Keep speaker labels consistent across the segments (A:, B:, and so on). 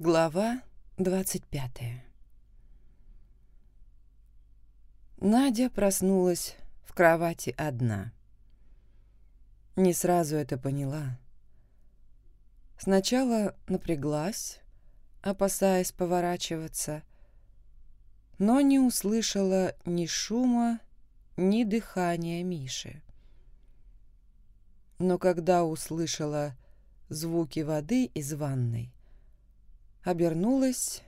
A: Глава 25 Надя проснулась в кровати одна. Не сразу это поняла. Сначала напряглась, опасаясь поворачиваться, но не услышала ни шума, ни дыхания Миши. Но когда услышала звуки воды из ванной, обернулась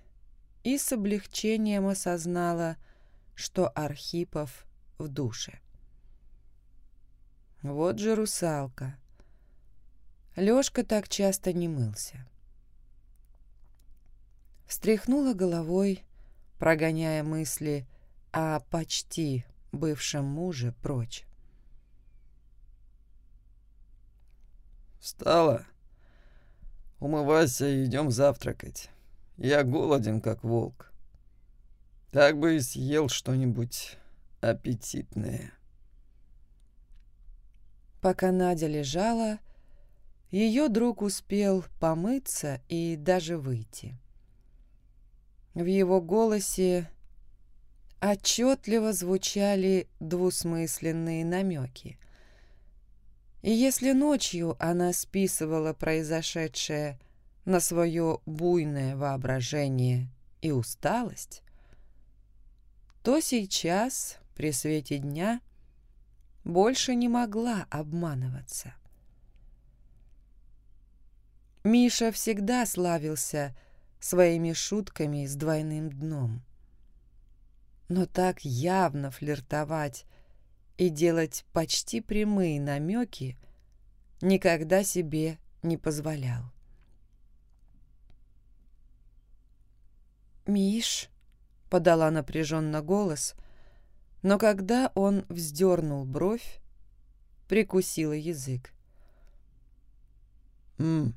A: и с облегчением осознала, что Архипов в душе. Вот же русалка. Лёшка так часто не мылся. Встряхнула головой, прогоняя мысли о почти бывшем муже прочь.
B: «Встала?» Умывайся и идем завтракать. Я голоден, как волк. Так бы и съел что-нибудь аппетитное.
A: Пока Надя лежала, ее друг успел помыться и даже выйти. В его голосе отчетливо звучали двусмысленные намеки — и если ночью она списывала произошедшее на свое буйное воображение и усталость, то сейчас, при свете дня, больше не могла обманываться. Миша всегда славился своими шутками с двойным дном. Но так явно флиртовать и делать почти прямые намеки никогда себе не позволял. «Миш», — подала напряженно голос, но когда он вздернул бровь, прикусила язык.
B: «М».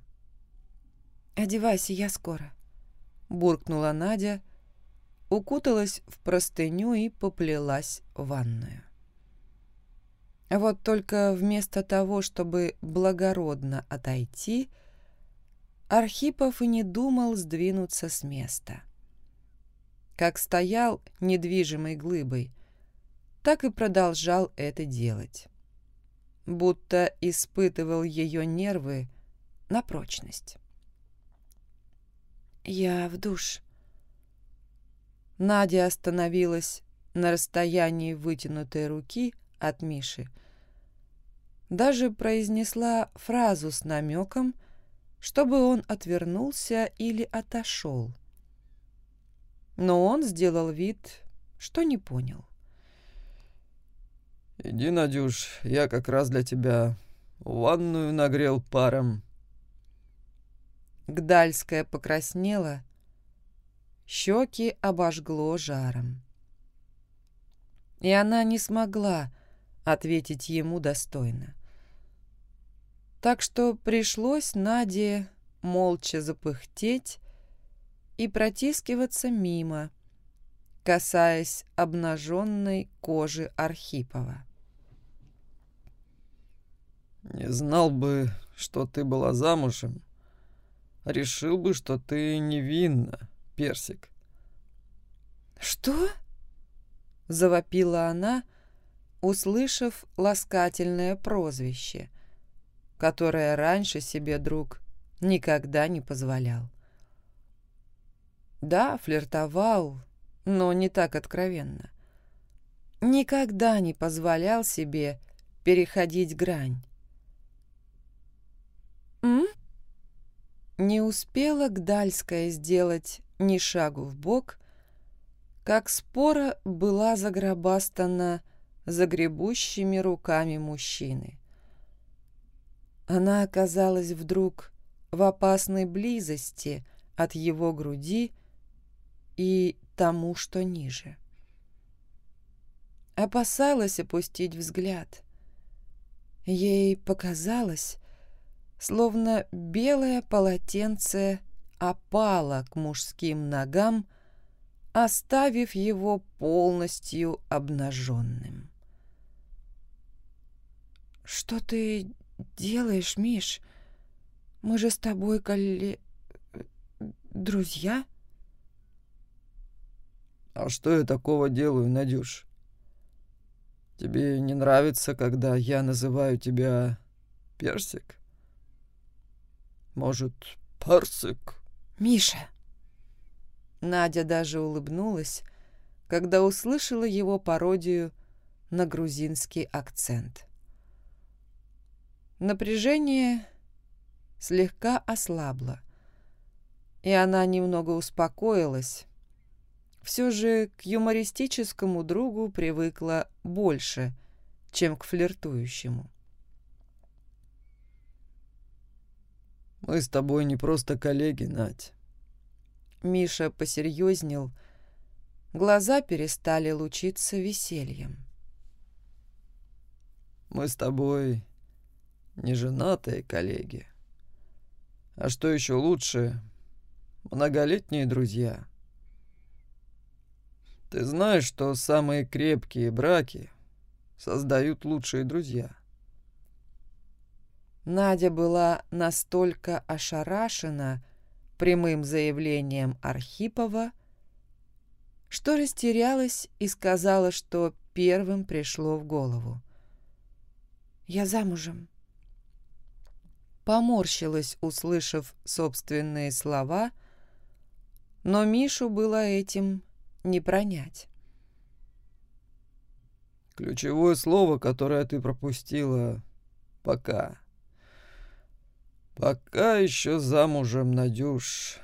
A: «Одевайся, я скоро», — буркнула Надя, укуталась в простыню и поплелась в ванную. Вот только вместо того, чтобы благородно отойти, Архипов и не думал сдвинуться с места. Как стоял недвижимой глыбой, так и продолжал это делать. Будто испытывал ее нервы на прочность. «Я в душ». Надя остановилась на расстоянии вытянутой руки от Миши, даже произнесла фразу с намеком, чтобы он отвернулся или отошел. Но он сделал вид, что не понял.
B: «Иди, Надюш, я как раз для тебя ванную нагрел паром».
A: Гдальская покраснела, щеки обожгло жаром. И она не смогла ответить ему достойно так что пришлось Наде молча запыхтеть и протискиваться мимо, касаясь обнаженной кожи Архипова.
B: «Не знал бы, что ты была замужем, решил бы, что ты невинна, Персик».
A: «Что?» — завопила она, услышав ласкательное прозвище — которое раньше себе друг никогда не позволял. Да, флиртовал, но не так откровенно. Никогда не позволял себе переходить грань. «М?» Не успела Гдальская сделать ни шагу в бок, как спора была загробастана загребущими руками мужчины. Она оказалась вдруг в опасной близости от его груди и тому, что ниже. Опасалась опустить взгляд. Ей показалось, словно белое полотенце опало к мужским ногам, оставив его полностью обнаженным. «Что ты делаешь, Миш? Мы же с тобой колле... Друзья?
B: А что я такого делаю, Надюш? Тебе не нравится, когда я называю тебя Персик? Может, Парсик?
A: Миша. Надя даже улыбнулась, когда услышала его пародию на грузинский акцент. Напряжение слегка ослабло, и она немного успокоилась. Все же к юмористическому другу привыкла больше, чем к флиртующему.
B: «Мы с тобой не просто коллеги, Надь».
A: Миша посерьезнел, глаза перестали лучиться весельем.
B: «Мы с тобой не женатые коллеги. А что еще лучше, многолетние друзья. Ты знаешь, что самые крепкие браки создают лучшие друзья.
A: Надя была настолько ошарашена прямым заявлением Архипова, что растерялась и сказала, что первым пришло в голову. «Я замужем» поморщилась, услышав собственные слова, но Мишу было этим не пронять.
B: Ключевое слово, которое ты пропустила — «пока». Пока еще замужем, Надюш.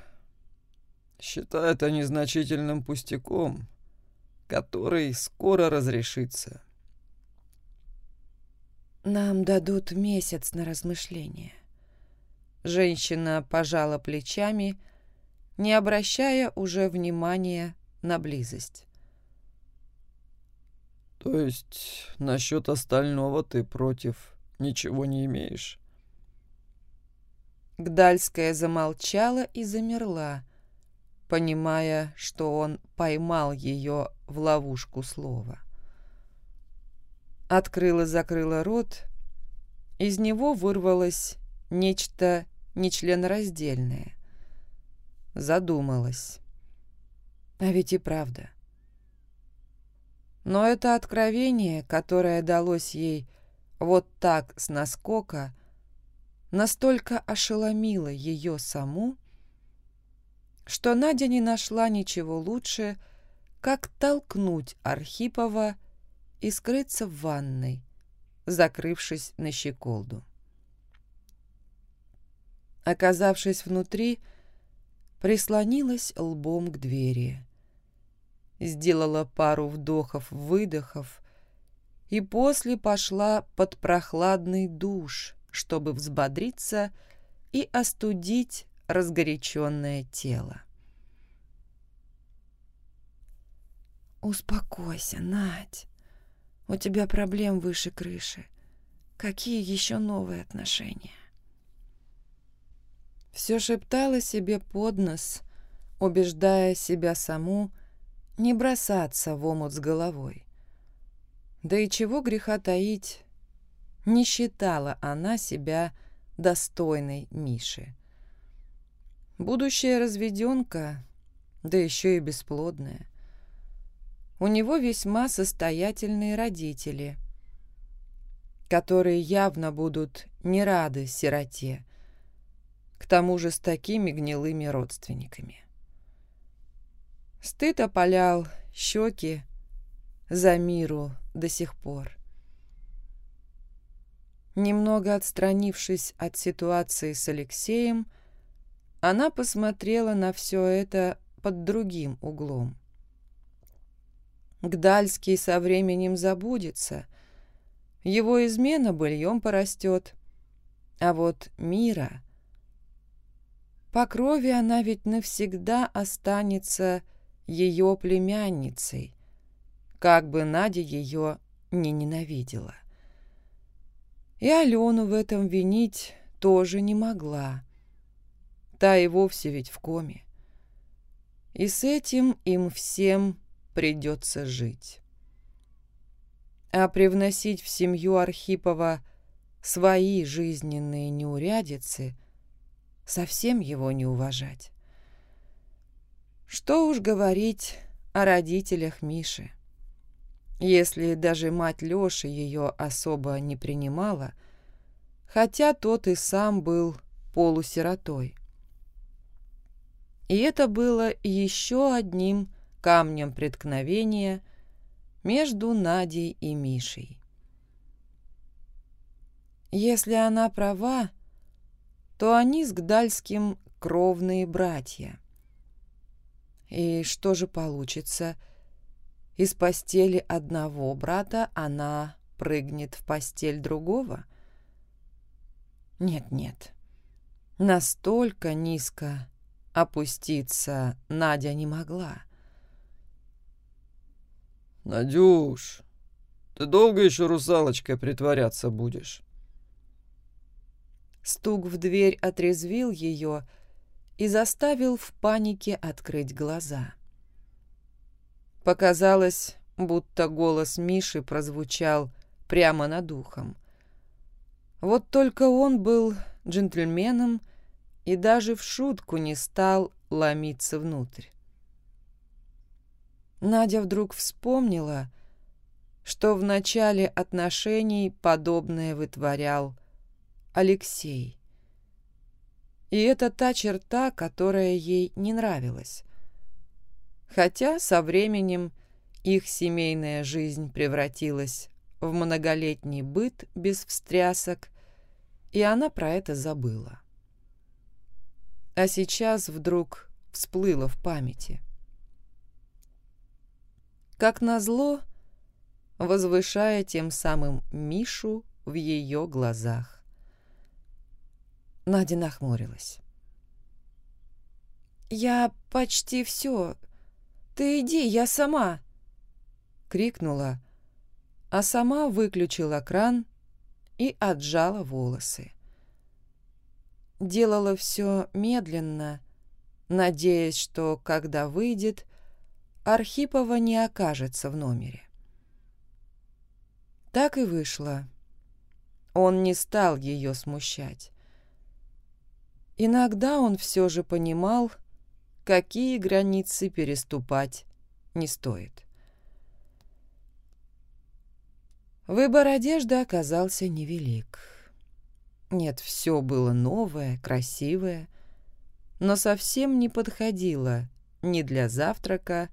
B: Считай это незначительным пустяком, который скоро разрешится.
A: Нам дадут месяц на размышление. Женщина пожала плечами, не обращая уже внимания на близость.
B: «То есть насчет остального ты против ничего не имеешь?»
A: Гдальская замолчала и замерла, понимая, что он поймал ее в ловушку слова. Открыла закрыла рот, из него вырвалось нечто нечленораздельное. Задумалась. А ведь и правда. Но это откровение, которое далось ей вот так с наскока, настолько ошеломило ее саму, что Надя не нашла ничего лучше, как толкнуть Архипова и скрыться в ванной, закрывшись на щеколду. Оказавшись внутри, прислонилась лбом к двери. Сделала пару вдохов-выдохов и после пошла под прохладный душ, чтобы взбодриться и остудить разгоряченное тело. «Успокойся, Надь. У тебя проблем выше крыши. Какие еще новые отношения?» Все шептала себе под нос, убеждая себя саму не бросаться в омут с головой. Да и чего греха таить, не считала она себя достойной Миши. Будущая разведенка, да еще и бесплодная. У него весьма состоятельные родители, которые явно будут не рады сироте, к тому же с такими гнилыми родственниками. Стыд опалял щеки за миру до сих пор. Немного отстранившись от ситуации с Алексеем, она посмотрела на все это под другим углом. Гдальский со временем забудется, его измена быльем порастет, а вот Мира по крови она ведь навсегда останется ее племянницей, как бы Надя ее не ненавидела. И Алену в этом винить тоже не могла. Та и вовсе ведь в коме. И с этим им всем придется жить. А привносить в семью Архипова свои жизненные неурядицы – совсем его не уважать. Что уж говорить о родителях Миши. Если даже мать Лёши ее особо не принимала, хотя тот и сам был полусиротой. И это было еще одним камнем преткновения между Надей и Мишей. Если она права, то они с Гдальским кровные братья. И что же получится? Из постели одного брата она прыгнет в постель другого? Нет-нет, настолько низко опуститься Надя не могла.
B: «Надюш, ты долго еще русалочкой притворяться будешь?»
A: Стук в дверь отрезвил ее и заставил в панике открыть глаза. Показалось, будто голос Миши прозвучал прямо над ухом. Вот только он был джентльменом и даже в шутку не стал ломиться внутрь. Надя вдруг вспомнила, что в начале отношений подобное вытворял Алексей. И это та черта, которая ей не нравилась. Хотя со временем их семейная жизнь превратилась в многолетний быт без встрясок, и она про это забыла. А сейчас вдруг всплыло в памяти. Как назло, возвышая тем самым Мишу в ее глазах. Надя нахмурилась. «Я почти все. Ты иди, я сама!» Крикнула, а сама выключила кран и отжала волосы. Делала все медленно, надеясь, что, когда выйдет, Архипова не окажется в номере. Так и вышло. Он не стал ее смущать. Иногда он все же понимал, какие границы переступать не стоит. Выбор одежды оказался невелик. Нет, все было новое, красивое, но совсем не подходило ни для завтрака,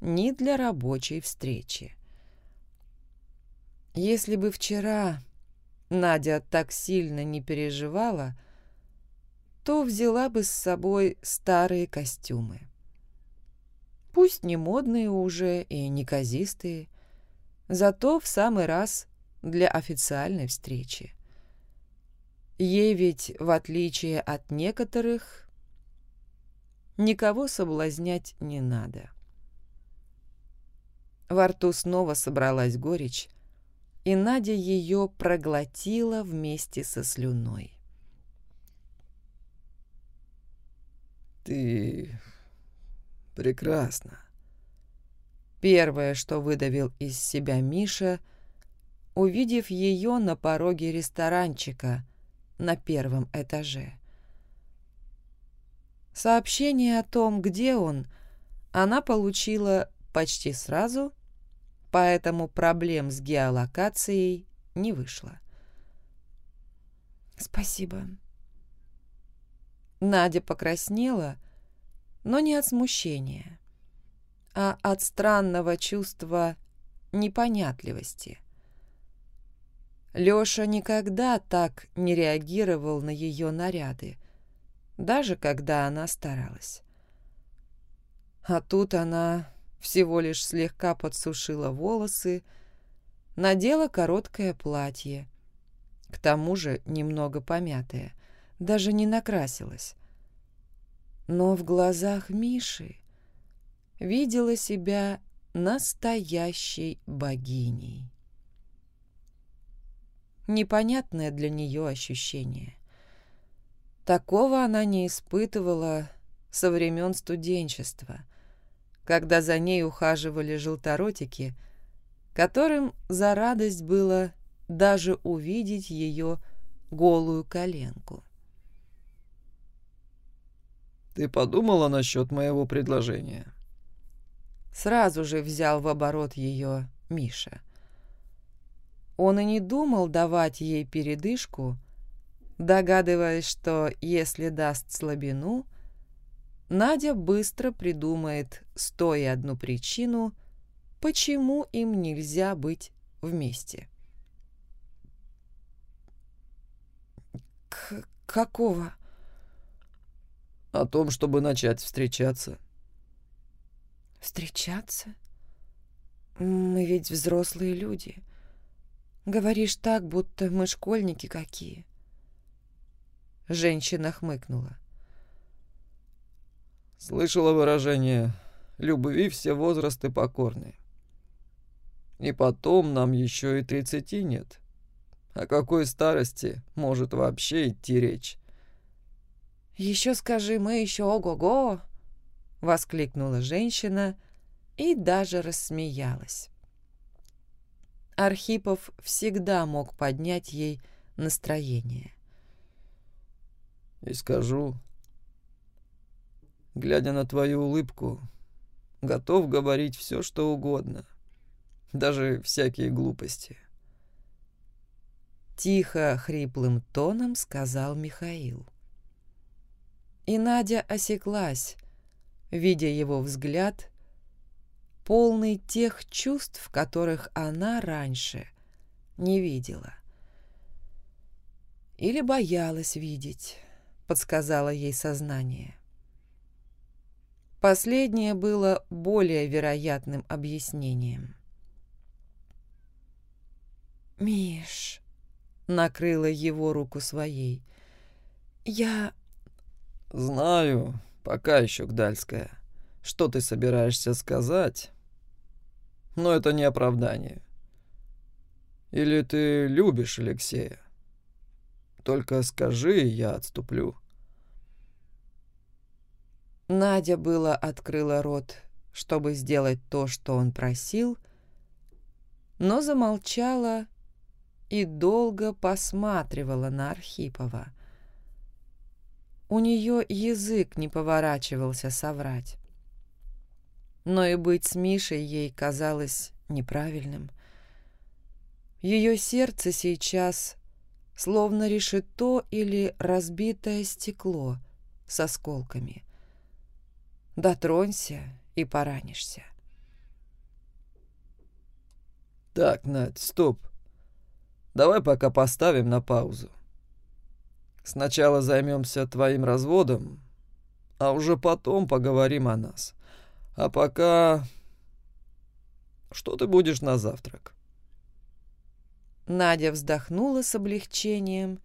A: ни для рабочей встречи. Если бы вчера Надя так сильно не переживала, то взяла бы с собой старые костюмы. Пусть не модные уже и неказистые, зато в самый раз для официальной встречи. Ей ведь, в отличие от некоторых, никого соблазнять не надо. Во рту снова собралась горечь, и Надя ее проглотила вместе со слюной.
B: «Ты прекрасна».
A: Первое, что выдавил из себя Миша, увидев ее на пороге ресторанчика на первом этаже. Сообщение о том, где он, она получила почти сразу, поэтому проблем с геолокацией не вышло. «Спасибо», Надя покраснела, но не от смущения, а от странного чувства непонятливости. Лёша никогда так не реагировал на ее наряды, даже когда она старалась. А тут она всего лишь слегка подсушила волосы, надела короткое платье, к тому же немного помятое – даже не накрасилась. Но в глазах Миши видела себя настоящей богиней. Непонятное для нее ощущение. Такого она не испытывала со времен студенчества, когда за ней ухаживали желторотики, которым за радость было даже увидеть ее голую коленку.
B: Ты подумала насчет моего предложения?
A: Сразу же взял в оборот ее Миша. Он и не думал давать ей передышку, догадываясь, что если даст слабину, Надя быстро придумает сто и одну причину, почему им нельзя быть вместе. К «Какого?»
B: «О том, чтобы начать встречаться».
A: «Встречаться? Мы ведь взрослые люди. Говоришь так, будто мы школьники какие». Женщина хмыкнула.
B: Слышала выражение «любви все возрасты покорны». И потом нам еще и тридцати нет. О какой старости может вообще идти речь?
A: «Еще скажи, мы еще ого-го!» — воскликнула женщина и даже рассмеялась. Архипов всегда мог поднять ей настроение.
B: «И скажу, глядя на твою улыбку, готов говорить все, что угодно, даже всякие глупости».
A: Тихо, хриплым тоном сказал Михаил. И Надя осеклась, видя его взгляд, полный тех чувств, которых она раньше не видела. Или боялась видеть, подсказала ей сознание. Последнее было более вероятным объяснением. «Миш», накрыла его руку своей. «Я...»
B: «Знаю, пока еще Гдальская. Что ты собираешься сказать? Но это не оправдание. Или ты любишь Алексея? Только скажи, я отступлю».
A: Надя было открыла рот, чтобы сделать то, что он просил, но замолчала и долго посматривала на Архипова. У нее язык не поворачивался соврать. Но и быть с Мишей ей казалось неправильным. Ее сердце сейчас словно решето или разбитое стекло с осколками. Дотронься и поранишься.
B: «Так, Надь, стоп!» Давай пока поставим на паузу. Сначала займемся твоим разводом, а уже потом поговорим о нас. А пока... Что ты будешь на завтрак?»
A: Надя вздохнула с облегчением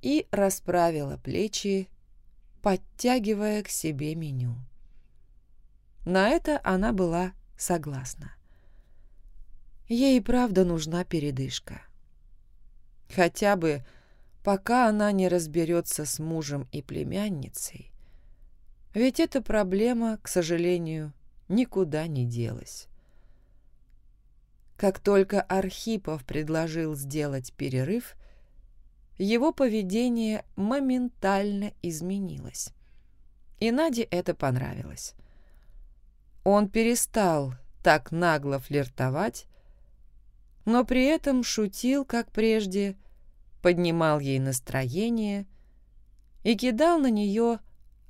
A: и расправила плечи, подтягивая к себе меню. На это она была согласна. Ей правда нужна передышка. Хотя бы пока она не разберется с мужем и племянницей. Ведь эта проблема, к сожалению, никуда не делась. Как только Архипов предложил сделать перерыв, его поведение моментально изменилось. И Наде это понравилось. Он перестал так нагло флиртовать, но при этом шутил, как прежде, поднимал ей настроение и кидал на нее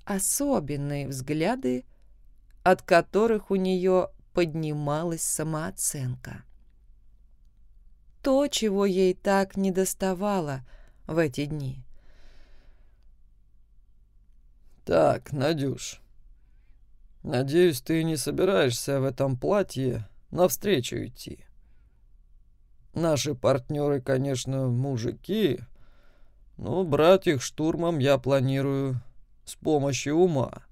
A: особенные взгляды, от которых у нее поднималась самооценка. То, чего ей так недоставало в эти дни.
B: «Так, Надюш, надеюсь, ты не собираешься в этом платье навстречу идти?» Наши партнеры, конечно, мужики, но брать их штурмом я планирую с помощью ума.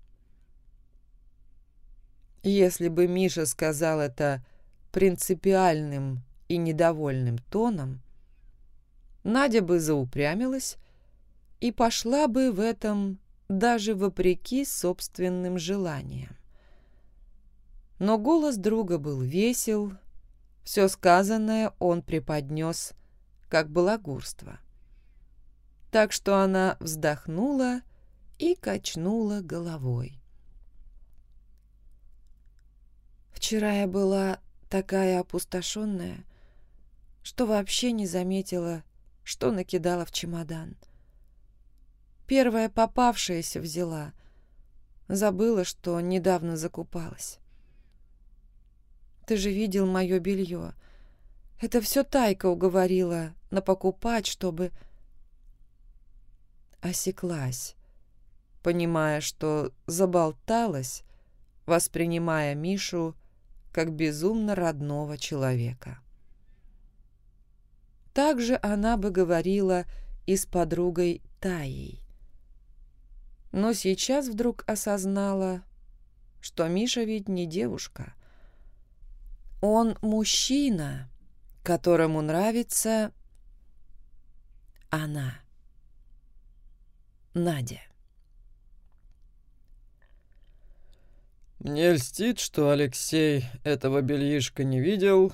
A: Если бы Миша сказал это принципиальным и недовольным тоном, Надя бы заупрямилась и пошла бы в этом даже вопреки собственным желаниям. Но голос друга был весел все сказанное он преподнес как балагурство. Так что она вздохнула и качнула головой. Вчера я была такая опустошенная, что вообще не заметила, что накидала в чемодан. Первая попавшаяся взяла. Забыла, что недавно закупалась. Ты же видел мое белье. Это все Тайка уговорила напокупать, чтобы... Осеклась, понимая, что заболталась, воспринимая Мишу как безумно родного человека. Также она бы говорила и с подругой Таей. Но сейчас вдруг осознала, что Миша ведь не девушка. Он мужчина, которому нравится она. Надя.
B: Мне льстит, что Алексей этого бельишка не видел,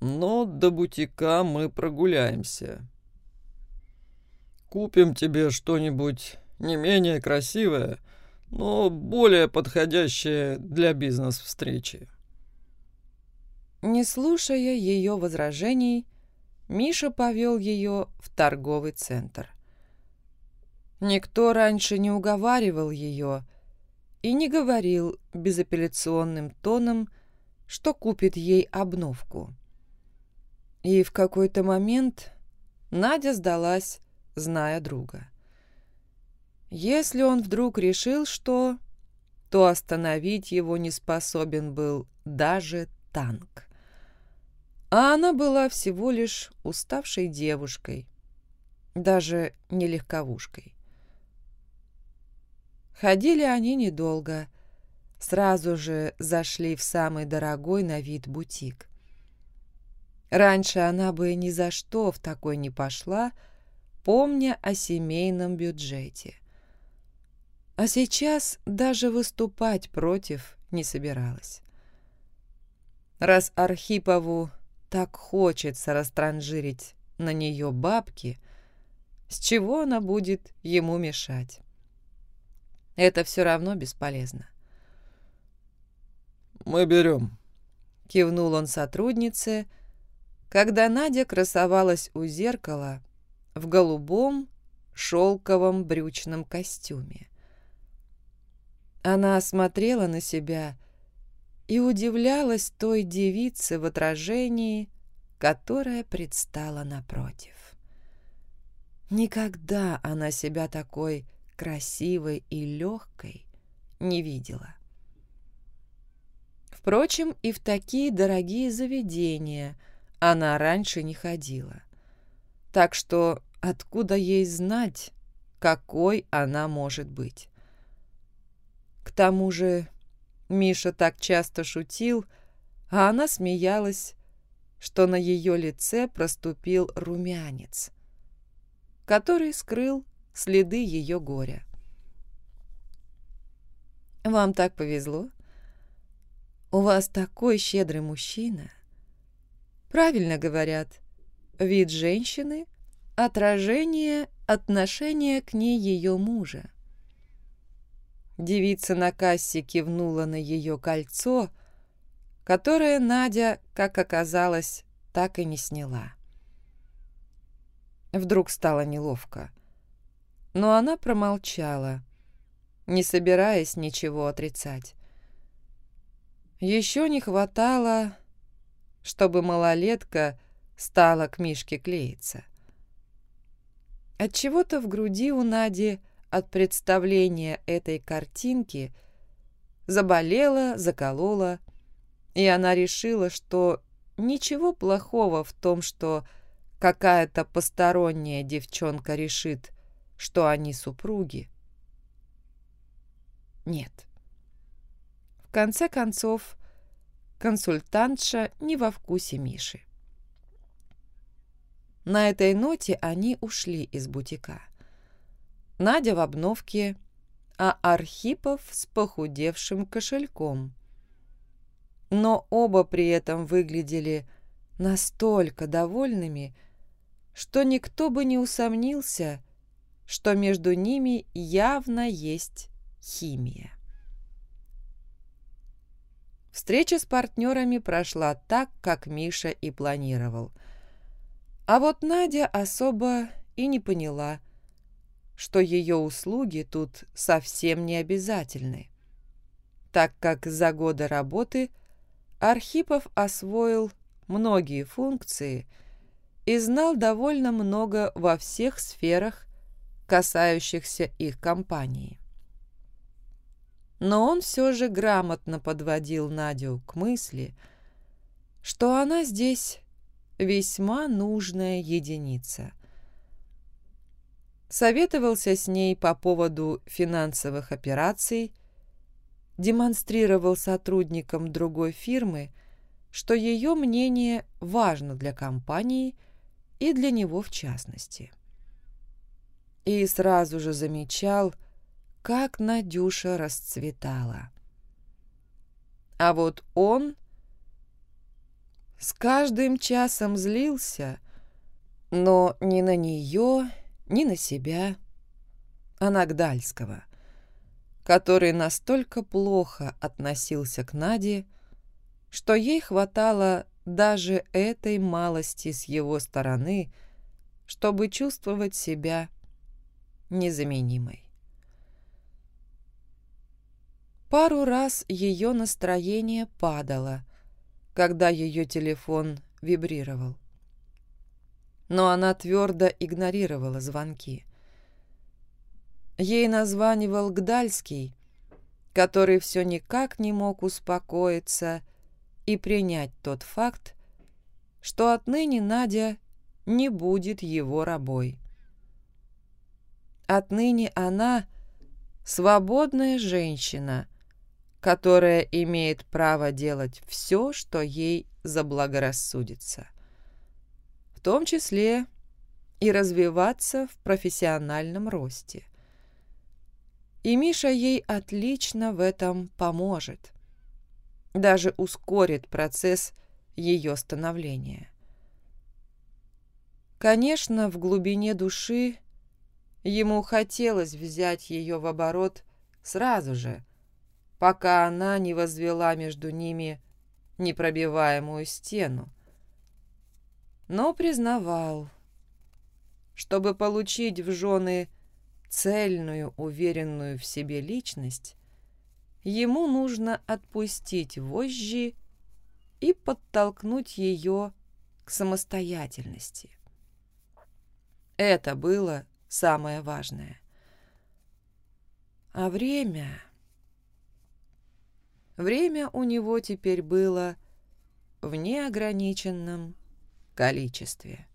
B: но до бутика мы прогуляемся. Купим тебе что-нибудь не менее красивое, но более подходящее для бизнес-встречи.
A: Не слушая ее возражений, Миша повел ее в торговый центр. Никто раньше не уговаривал ее, и не говорил безапелляционным тоном, что купит ей обновку. И в какой-то момент Надя сдалась, зная друга. Если он вдруг решил, что, то остановить его не способен был даже танк. А она была всего лишь уставшей девушкой, даже не легковушкой. Ходили они недолго. Сразу же зашли в самый дорогой на вид бутик. Раньше она бы ни за что в такой не пошла, помня о семейном бюджете. А сейчас даже выступать против не собиралась. Раз Архипову так хочется растранжирить на нее бабки, с чего она будет ему мешать? Это все равно бесполезно.
B: «Мы берем», —
A: кивнул он сотруднице, когда Надя красовалась у зеркала в голубом шелковом брючном костюме. Она смотрела на себя и удивлялась той девице в отражении, которая предстала напротив. Никогда она себя такой красивой и легкой не видела. Впрочем, и в такие дорогие заведения она раньше не ходила. Так что откуда ей знать, какой она может быть? К тому же Миша так часто шутил, а она смеялась, что на ее лице проступил румянец, который скрыл следы ее горя. «Вам так повезло. У вас такой щедрый мужчина. Правильно говорят, вид женщины — отражение отношения к ней ее мужа. Девица на кассе кивнула на ее кольцо, которое Надя, как оказалось, так и не сняла. Вдруг стало неловко но она промолчала, не собираясь ничего отрицать. Еще не хватало, чтобы малолетка стала к Мишке клеиться. Отчего-то в груди у Нади от представления этой картинки заболела, заколола, и она решила, что ничего плохого в том, что какая-то посторонняя девчонка решит, что они супруги. Нет. В конце концов, консультантша не во вкусе Миши. На этой ноте они ушли из бутика. Надя в обновке, а Архипов с похудевшим кошельком. Но оба при этом выглядели настолько довольными, что никто бы не усомнился, что между ними явно есть химия. Встреча с партнерами прошла так, как Миша и планировал. А вот Надя особо и не поняла, что ее услуги тут совсем не обязательны, так как за годы работы Архипов освоил многие функции и знал довольно много во всех сферах, касающихся их компании. Но он все же грамотно подводил Надю к мысли, что она здесь весьма нужная единица – советовался с ней по поводу финансовых операций, демонстрировал сотрудникам другой фирмы, что ее мнение важно для компании и для него в частности. И сразу же замечал, как Надюша расцветала. А вот он с каждым часом злился, но не на нее, ни на себя, а на Гдальского, который настолько плохо относился к Наде, что ей хватало даже этой малости с его стороны, чтобы чувствовать себя незаменимой. Пару раз ее настроение падало, когда ее телефон вибрировал но она твердо игнорировала звонки. Ей названивал Гдальский, который все никак не мог успокоиться и принять тот факт, что отныне Надя не будет его рабой. Отныне она свободная женщина, которая имеет право делать все, что ей заблагорассудится в том числе и развиваться в профессиональном росте. И Миша ей отлично в этом поможет, даже ускорит процесс ее становления. Конечно, в глубине души ему хотелось взять ее в оборот сразу же, пока она не возвела между ними непробиваемую стену, но признавал, чтобы получить в жены цельную, уверенную в себе личность, ему нужно отпустить вожжи и подтолкнуть ее к самостоятельности. Это было самое важное. А время... Время у него теперь было в неограниченном количестве.